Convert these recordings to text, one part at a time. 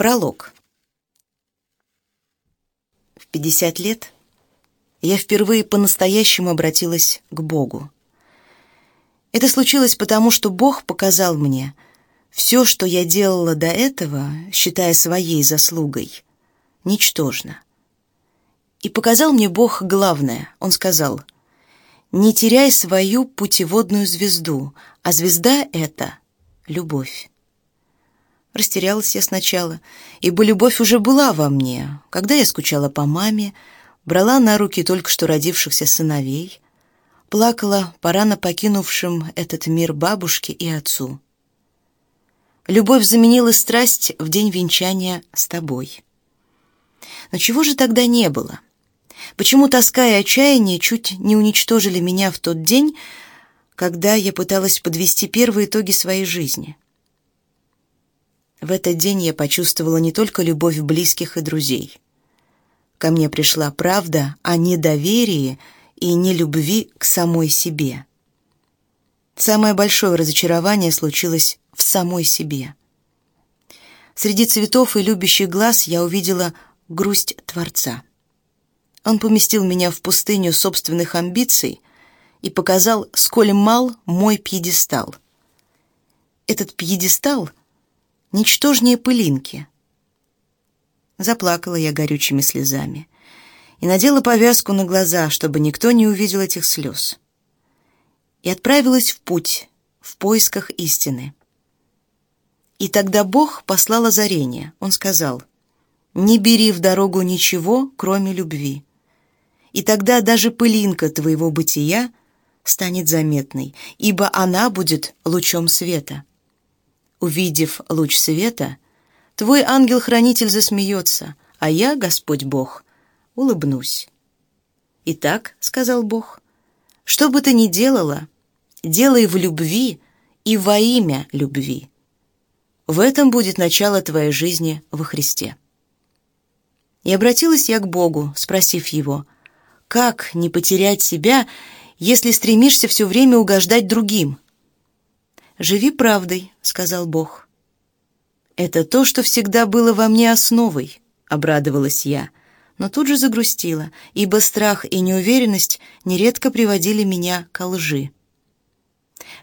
Пролог. В 50 лет я впервые по-настоящему обратилась к Богу. Это случилось потому, что Бог показал мне все, что я делала до этого, считая своей заслугой, ничтожно. И показал мне Бог главное. Он сказал, «Не теряй свою путеводную звезду, а звезда — это любовь». Растерялась я сначала, ибо любовь уже была во мне, когда я скучала по маме, брала на руки только что родившихся сыновей, плакала по рано покинувшим этот мир бабушке и отцу. Любовь заменила страсть в день венчания с тобой. Но чего же тогда не было? Почему тоска и отчаяние чуть не уничтожили меня в тот день, когда я пыталась подвести первые итоги своей жизни? В этот день я почувствовала не только любовь близких и друзей. Ко мне пришла правда о недоверии и нелюбви к самой себе. Самое большое разочарование случилось в самой себе. Среди цветов и любящих глаз я увидела грусть Творца. Он поместил меня в пустыню собственных амбиций и показал, сколь мал мой пьедестал. Этот пьедестал — ничтожнее пылинки. Заплакала я горючими слезами и надела повязку на глаза, чтобы никто не увидел этих слез. И отправилась в путь в поисках истины. И тогда Бог послал озарение. Он сказал, «Не бери в дорогу ничего, кроме любви. И тогда даже пылинка твоего бытия станет заметной, ибо она будет лучом света». Увидев луч света, твой ангел-хранитель засмеется, а я, Господь Бог, улыбнусь. «Итак», — сказал Бог, — «что бы ты ни делала, делай в любви и во имя любви. В этом будет начало твоей жизни во Христе». И обратилась я к Богу, спросив Его, «Как не потерять себя, если стремишься все время угождать другим?» «Живи правдой», — сказал Бог. «Это то, что всегда было во мне основой», — обрадовалась я, но тут же загрустила, ибо страх и неуверенность нередко приводили меня к лжи.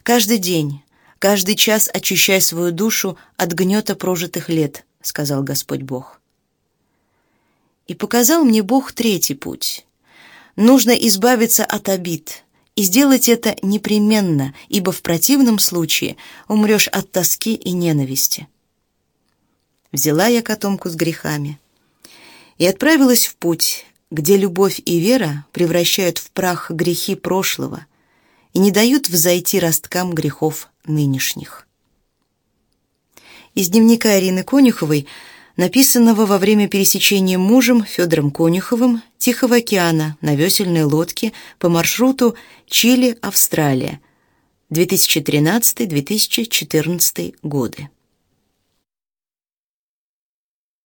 «Каждый день, каждый час очищай свою душу от гнета прожитых лет», — сказал Господь Бог. И показал мне Бог третий путь. Нужно избавиться от обид, и сделать это непременно, ибо в противном случае умрешь от тоски и ненависти. Взяла я котомку с грехами и отправилась в путь, где любовь и вера превращают в прах грехи прошлого и не дают взойти росткам грехов нынешних. Из дневника Арины Конюховой – написанного во время пересечения мужем Федором Конюховым Тихого океана на весельной лодке по маршруту Чили-Австралия 2013-2014 годы.